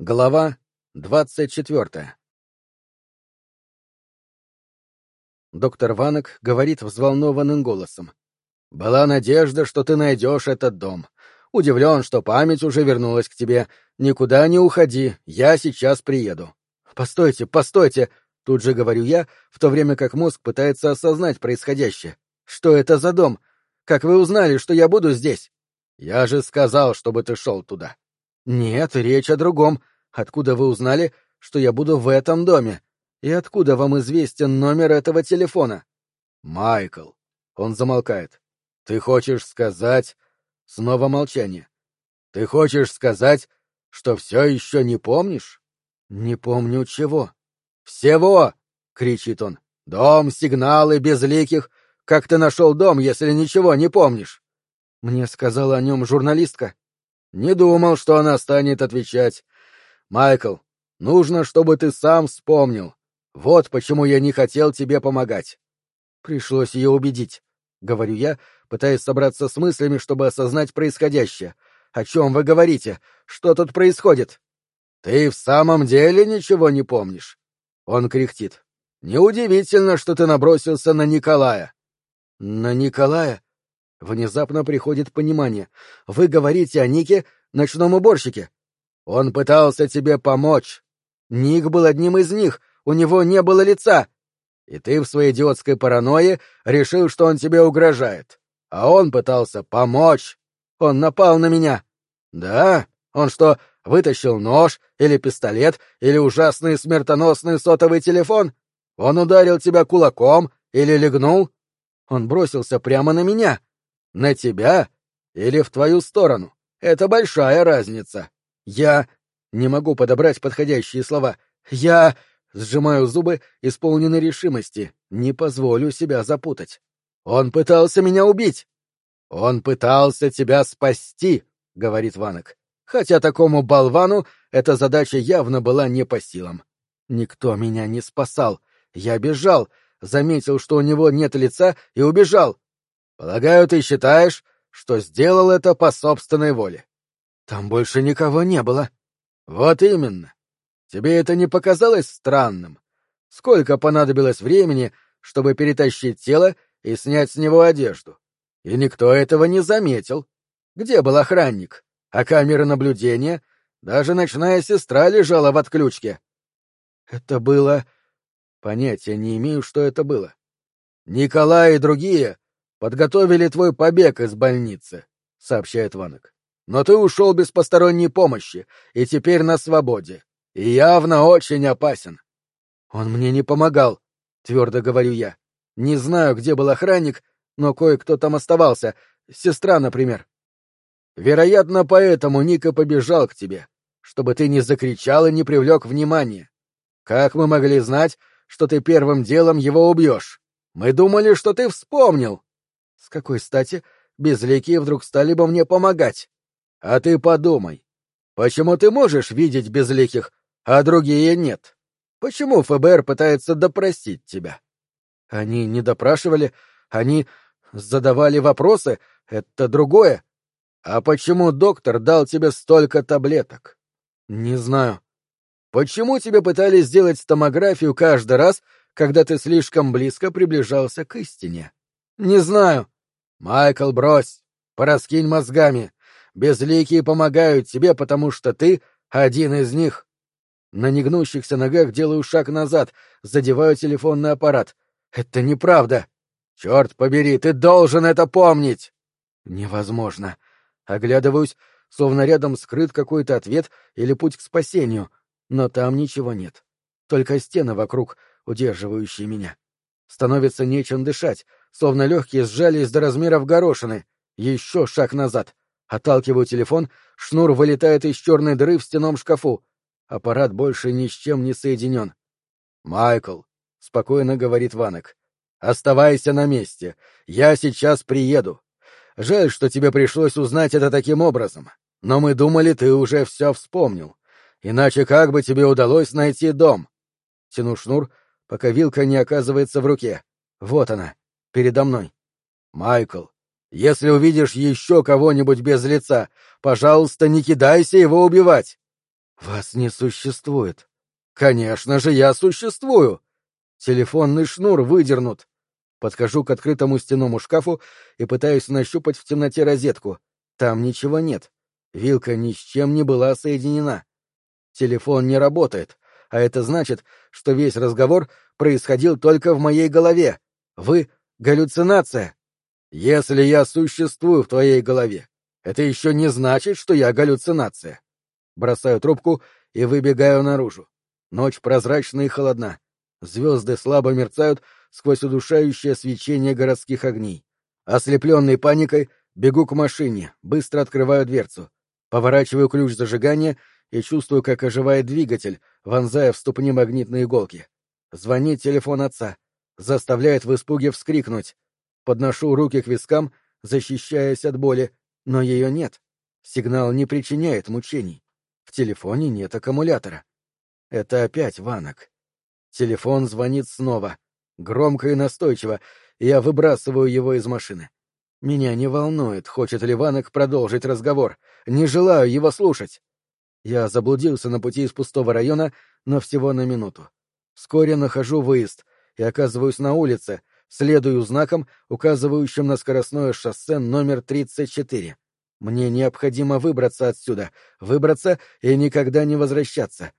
Глава двадцать четвертая Доктор Ванок говорит взволнованным голосом. «Была надежда, что ты найдешь этот дом. Удивлен, что память уже вернулась к тебе. Никуда не уходи, я сейчас приеду». «Постойте, постойте!» — тут же говорю я, в то время как мозг пытается осознать происходящее. «Что это за дом? Как вы узнали, что я буду здесь?» «Я же сказал, чтобы ты шел туда». «Нет, речь о другом. Откуда вы узнали, что я буду в этом доме? И откуда вам известен номер этого телефона?» «Майкл». Он замолкает. «Ты хочешь сказать...» Снова молчание. «Ты хочешь сказать, что все еще не помнишь?» «Не помню чего». «Всего!» — кричит он. «Дом, сигналы, безликих. Как ты нашел дом, если ничего не помнишь?» Мне сказала о нем журналистка. Не думал, что она станет отвечать. Майкл, нужно, чтобы ты сам вспомнил. Вот почему я не хотел тебе помогать. Пришлось ее убедить, — говорю я, пытаясь собраться с мыслями, чтобы осознать происходящее. О чем вы говорите? Что тут происходит? Ты в самом деле ничего не помнишь? Он кряхтит. Неудивительно, что ты набросился на Николая. На Николая? Внезапно приходит понимание. Вы говорите о Нике, ночном уборщике. Он пытался тебе помочь. Ник был одним из них, у него не было лица. И ты в своей идиотской паранойе решил, что он тебе угрожает. А он пытался помочь. Он напал на меня. Да? Он что, вытащил нож или пистолет или ужасный смертоносный сотовый телефон? Он ударил тебя кулаком или легнул? Он бросился прямо на меня. На тебя или в твою сторону? Это большая разница. Я... Не могу подобрать подходящие слова. Я... Сжимаю зубы, исполненной решимости. Не позволю себя запутать. Он пытался меня убить. Он пытался тебя спасти, — говорит Ванок. Хотя такому болвану эта задача явно была не по силам. Никто меня не спасал. Я бежал, заметил, что у него нет лица, и убежал. Полагаю, ты считаешь, что сделал это по собственной воле. Там больше никого не было. Вот именно. Тебе это не показалось странным? Сколько понадобилось времени, чтобы перетащить тело и снять с него одежду? И никто этого не заметил. Где был охранник? А камеры наблюдения? Даже ночная сестра лежала в отключке. Это было... Понятия не имею, что это было. Николай и другие подготовили твой побег из больницы, — сообщает Ванок. Но ты ушел без посторонней помощи и теперь на свободе. И явно очень опасен. Он мне не помогал, — твердо говорю я. Не знаю, где был охранник, но кое-кто там оставался. Сестра, например. Вероятно, поэтому Ника побежал к тебе, чтобы ты не закричал и не привлек внимания. Как мы могли знать, что ты первым делом его убьешь? Мы думали, что ты вспомнил. С какой стати безликие вдруг стали бы мне помогать? А ты подумай, почему ты можешь видеть безликих, а другие нет? Почему ФБР пытается допросить тебя? Они не допрашивали, они задавали вопросы, это другое. А почему доктор дал тебе столько таблеток? Не знаю. Почему тебе пытались сделать томографию каждый раз, когда ты слишком близко приближался к истине? Не знаю. Майкл, брось. Пораскинь мозгами. Безликие помогают тебе, потому что ты один из них. На негнущихся ногах делаю шаг назад, задеваю телефонный аппарат. Это неправда. Черт побери, ты должен это помнить. Невозможно. Оглядываюсь, словно рядом скрыт какой-то ответ или путь к спасению, но там ничего нет. Только стены вокруг, удерживающие меня. Становится нечем дышать, словно легкие сжались до размеров горошины. Еще шаг назад. Отталкиваю телефон, шнур вылетает из черной дыры в стенном шкафу. Аппарат больше ни с чем не соединен. «Майкл», — спокойно говорит Ванек, — «оставайся на месте. Я сейчас приеду. Жаль, что тебе пришлось узнать это таким образом. Но мы думали, ты уже все вспомнил. Иначе как бы тебе удалось найти дом?» Тяну шнур, пока вилка не оказывается в руке. Вот она, передо мной. «Майкл, если увидишь еще кого-нибудь без лица, пожалуйста, не кидайся его убивать. Вас не существует. Конечно же, я существую. Телефонный шнур выдернут. Подхожу к открытому стенному шкафу и пытаюсь нащупать в темноте розетку. Там ничего нет. Вилка ни с чем не была соединена. Телефон не работает, а это значит, что весь разговор происходил только в моей голове. Вы — галлюцинация. Если я существую в твоей голове, это еще не значит, что я галлюцинация. Бросаю трубку и выбегаю наружу. Ночь прозрачна и холодна. Звезды слабо мерцают сквозь удушающее свечение городских огней. Ослепленный паникой, бегу к машине, быстро открываю дверцу. Поворачиваю ключ зажигания и чувствую, как оживает двигатель, вонзая в ступни магнитные иголки. Звонит телефон отца. Заставляет в испуге вскрикнуть. Подношу руки к вискам, защищаясь от боли, но ее нет. Сигнал не причиняет мучений. В телефоне нет аккумулятора. Это опять Ванок. Телефон звонит снова. Громко и настойчиво, я выбрасываю его из машины. Меня не волнует, хочет ли Ванок продолжить разговор. Не желаю его слушать. Я заблудился на пути из пустого района, но всего на минуту. Вскоре нахожу выезд и оказываюсь на улице, следую знаком, указывающим на скоростное шоссе номер 34. Мне необходимо выбраться отсюда, выбраться и никогда не возвращаться.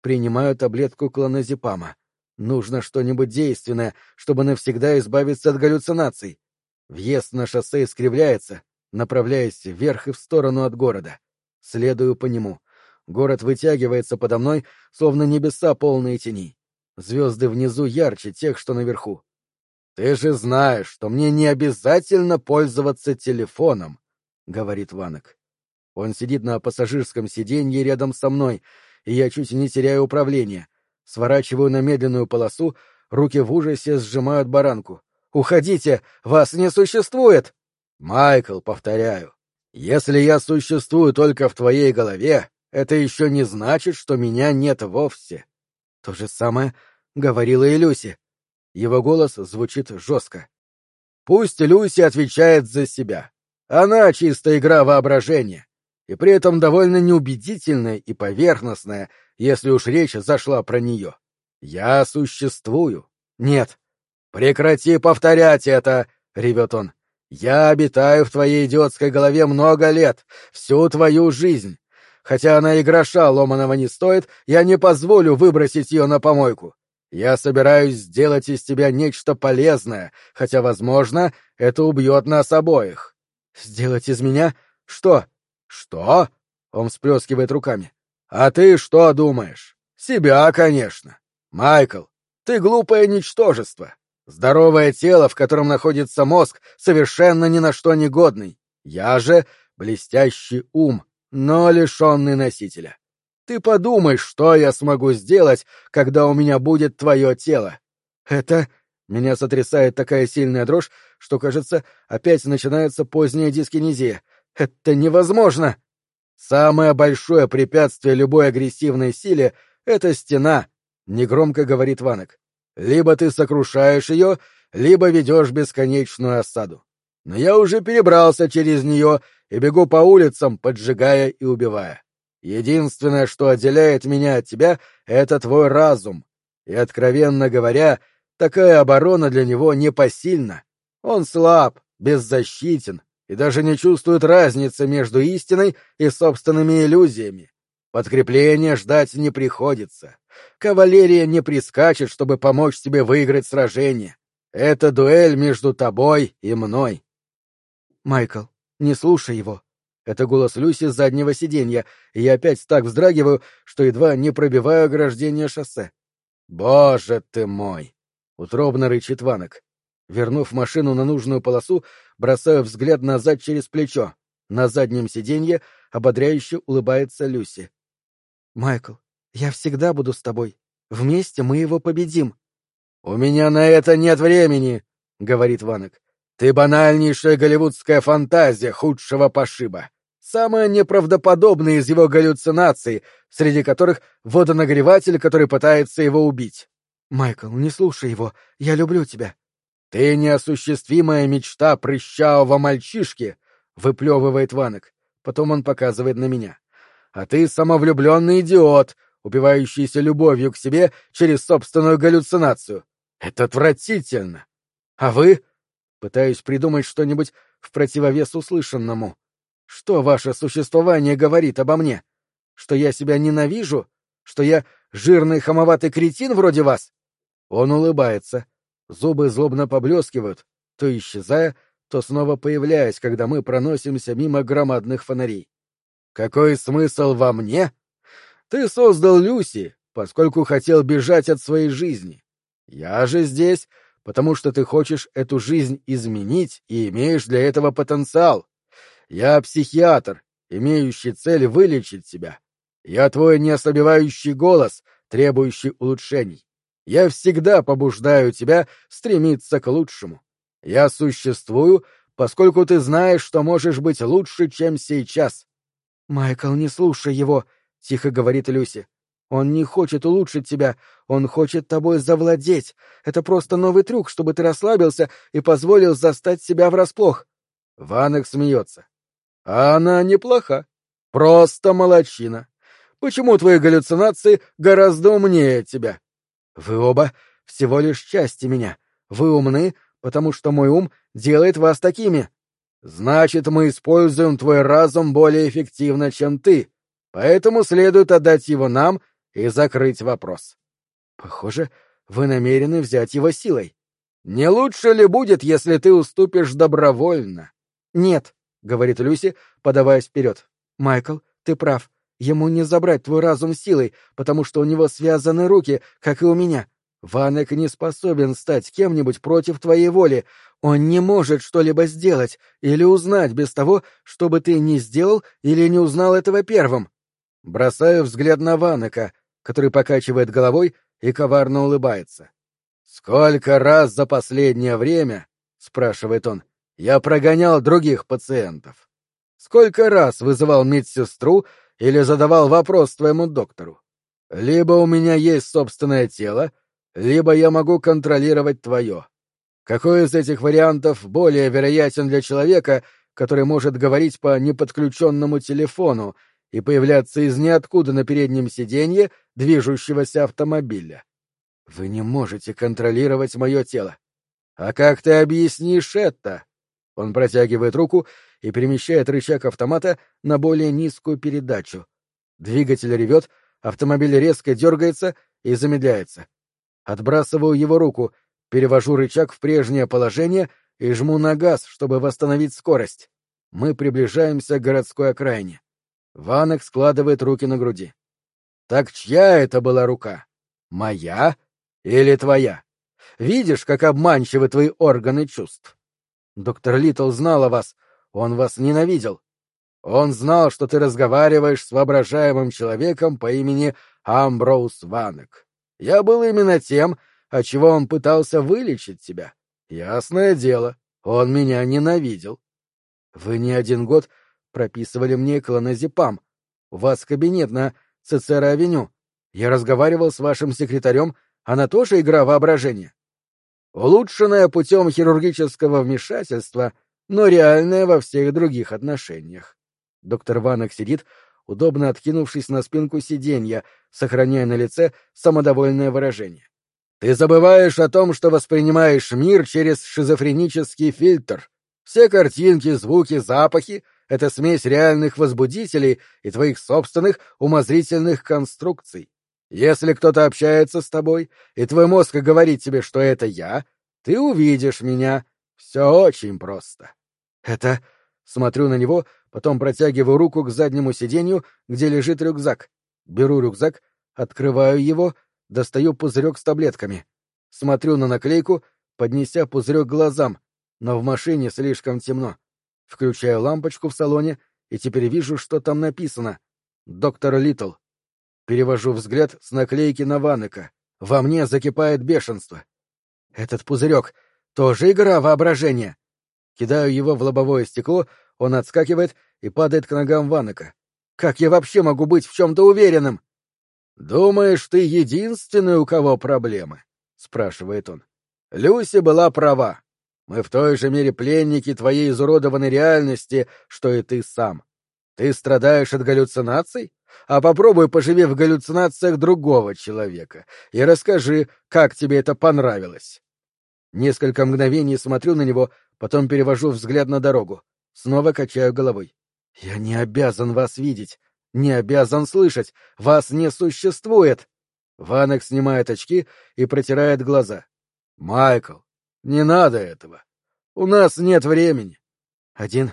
Принимаю таблетку клоназепама. Нужно что-нибудь действенное, чтобы навсегда избавиться от галлюцинаций. Въезд на шоссе искривляется, направляясь вверх и в сторону от города. Следую по нему. Город вытягивается подо мной, словно небеса полные теней. Звезды внизу ярче тех, что наверху. Ты же знаешь, что мне не обязательно пользоваться телефоном, говорит Ванок. Он сидит на пассажирском сиденье рядом со мной, и я чуть не теряю управление. Сворачиваю на медленную полосу, руки в ужасе сжимают баранку. «Уходите! Вас не существует!» «Майкл, повторяю, если я существую только в твоей голове, это еще не значит, что меня нет вовсе». То же самое говорила и Люси. Его голос звучит жестко. «Пусть Люси отвечает за себя. Она чисто игра воображения и при этом довольно неубедительная и поверхностная, если уж речь зашла про нее. Я существую. Нет. Прекрати повторять это, — ревет он. Я обитаю в твоей идиотской голове много лет, всю твою жизнь. Хотя она и гроша ломаного не стоит, я не позволю выбросить ее на помойку. Я собираюсь сделать из тебя нечто полезное, хотя, возможно, это убьет нас обоих. Сделать из меня? Что? «Что?» — он всплескивает руками. «А ты что думаешь? Себя, конечно. Майкл, ты глупое ничтожество. Здоровое тело, в котором находится мозг, совершенно ни на что не годный. Я же блестящий ум, но лишенный носителя. Ты подумай, что я смогу сделать, когда у меня будет твое тело. Это... Меня сотрясает такая сильная дрожь, что, кажется, опять начинается поздняя дискинезия — это невозможно! Самое большое препятствие любой агрессивной силе — это стена, — негромко говорит Ванок. Либо ты сокрушаешь ее, либо ведешь бесконечную осаду. Но я уже перебрался через нее и бегу по улицам, поджигая и убивая. Единственное, что отделяет меня от тебя, — это твой разум. И, откровенно говоря, такая оборона для него непосильна. Он слаб, беззащитен, и даже не чувствует разницы между истиной и собственными иллюзиями. Подкрепления ждать не приходится. Кавалерия не прискачет, чтобы помочь тебе выиграть сражение. Это дуэль между тобой и мной. Майкл, не слушай его. Это голос Люси с заднего сиденья, и я опять так вздрагиваю, что едва не пробиваю ограждение шоссе. Боже ты мой! Утробно рычит Ванок. Вернув машину на нужную полосу, бросаю взгляд назад через плечо. На заднем сиденье ободряюще улыбается Люси. «Майкл, я всегда буду с тобой. Вместе мы его победим». «У меня на это нет времени», — говорит Ванек. «Ты банальнейшая голливудская фантазия худшего пошиба. Самая неправдоподобная из его галлюцинаций, среди которых водонагреватель, который пытается его убить». «Майкл, не слушай его. Я люблю тебя. «Ты неосуществимая мечта прыщавого мальчишки!» — выплевывает Ванок. Потом он показывает на меня. а ты самовлюбленный идиот, убивающийся любовью к себе через собственную галлюцинацию. Это отвратительно. А вы? Пытаюсь придумать что-нибудь в противовес услышанному. Что ваше существование говорит обо мне? Что я себя ненавижу? Что я жирный хамоватый кретин вроде вас? Он улыбается. Зубы злобно поблескивают, то исчезая, то снова появляясь, когда мы проносимся мимо громадных фонарей. Какой смысл во мне? Ты создал Люси, поскольку хотел бежать от своей жизни. Я же здесь, потому что ты хочешь эту жизнь изменить и имеешь для этого потенциал. Я психиатр, имеющий цель вылечить тебя. Я твой неослабевающий голос, требующий улучшений. Я всегда побуждаю тебя стремиться к лучшему. Я существую, поскольку ты знаешь, что можешь быть лучше, чем сейчас. — Майкл, не слушай его, — тихо говорит Люси. Он не хочет улучшить тебя, он хочет тобой завладеть. Это просто новый трюк, чтобы ты расслабился и позволил застать себя врасплох. Ванек смеется. А она неплоха. Просто молочина. Почему твои галлюцинации гораздо умнее тебя? Вы оба всего лишь части меня. Вы умны, потому что мой ум делает вас такими. Значит, мы используем твой разум более эффективно, чем ты. Поэтому следует отдать его нам и закрыть вопрос. Похоже, вы намерены взять его силой. Не лучше ли будет, если ты уступишь добровольно? Нет, говорит Люси, подаваясь вперед. Майкл, ты прав. Ему не забрать твой разум силой, потому что у него связаны руки, как и у меня. Ванек не способен стать кем-нибудь против твоей воли. Он не может что-либо сделать или узнать без того, чтобы ты не сделал или не узнал этого первым. Бросаю взгляд на Ванека, который покачивает головой и коварно улыбается. «Сколько раз за последнее время, — спрашивает он, — я прогонял других пациентов? Сколько раз вызывал медсестру или задавал вопрос твоему доктору? Либо у меня есть собственное тело, либо я могу контролировать твое. Какой из этих вариантов более вероятен для человека, который может говорить по неподключенному телефону и появляться из ниоткуда на переднем сиденье движущегося автомобиля? Вы не можете контролировать мое тело. А как ты объяснишь это? Он протягивает руку и перемещает рычаг автомата на более низкую передачу. Двигатель ревет, автомобиль резко дергается и замедляется. Отбрасываю его руку, перевожу рычаг в прежнее положение и жму на газ, чтобы восстановить скорость. Мы приближаемся к городской окраине. Ванек складывает руки на груди. Так чья это была рука? Моя или твоя? Видишь, как обманчивы твои органы чувств? Доктор Литл знал о вас, он вас ненавидел. Он знал, что ты разговариваешь с воображаемым человеком по имени Амброуз Ванек. Я был именно тем, от чего он пытался вылечить тебя. Ясное дело, он меня ненавидел. Вы не один год прописывали мне клоназепам. У вас кабинет на Цицера-авеню. Я разговаривал с вашим секретарем, она тоже игра воображения. Улучшенная путем хирургического вмешательства — но реальное во всех других отношениях. Доктор Ванок сидит, удобно откинувшись на спинку сиденья, сохраняя на лице самодовольное выражение. Ты забываешь о том, что воспринимаешь мир через шизофренический фильтр. Все картинки, звуки, запахи — это смесь реальных возбудителей и твоих собственных умозрительных конструкций. Если кто-то общается с тобой, и твой мозг говорит тебе, что это я, ты увидишь меня, все очень просто. Это... Смотрю на него, потом протягиваю руку к заднему сиденью, где лежит рюкзак. Беру рюкзак, открываю его, достаю пузырек с таблетками. Смотрю на наклейку, поднеся пузырек глазам, но в машине слишком темно. Включаю лампочку в салоне и теперь вижу, что там написано. «Доктор Литл». Перевожу взгляд с наклейки на Ванека. Во мне закипает бешенство. Этот пузырек тоже игра воображения. Кидаю его в лобовое стекло, он отскакивает и падает к ногам Ванека. Как я вообще могу быть в чем-то уверенным? Думаешь, ты единственный, у кого проблемы? спрашивает он. Люси была права. Мы в той же мере пленники твоей изуродованной реальности, что и ты сам. Ты страдаешь от галлюцинаций? А попробуй поживи в галлюцинациях другого человека и расскажи, как тебе это понравилось. Несколько мгновений смотрю на него, потом перевожу взгляд на дорогу. Снова качаю головой. Я не обязан вас видеть, не обязан слышать. Вас не существует. Ванек снимает очки и протирает глаза. Майкл, не надо этого. У нас нет времени. Один,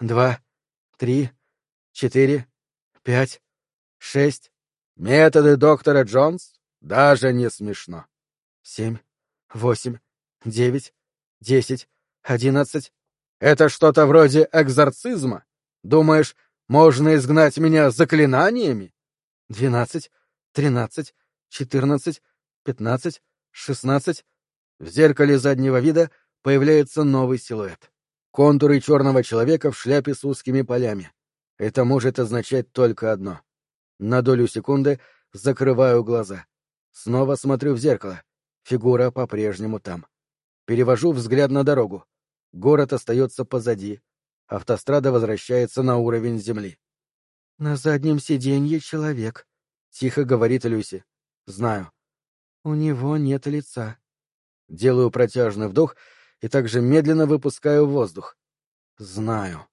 два, три, четыре, пять, шесть. Методы доктора Джонс даже не смешно. Семь, восемь, девять, десять, одиннадцать. Это что-то вроде экзорцизма? Думаешь, можно изгнать меня заклинаниями? Двенадцать, тринадцать, четырнадцать, пятнадцать, шестнадцать. В зеркале заднего вида появляется новый силуэт. Контуры черного человека в шляпе с узкими полями. Это может означать только одно. На долю секунды закрываю глаза. Снова смотрю в зеркало. Фигура по-прежнему там. Перевожу взгляд на дорогу. Город остается позади. Автострада возвращается на уровень земли. — На заднем сиденье человек, — тихо говорит Люси. — Знаю. — У него нет лица. Делаю протяжный вдох и также медленно выпускаю воздух. Знаю.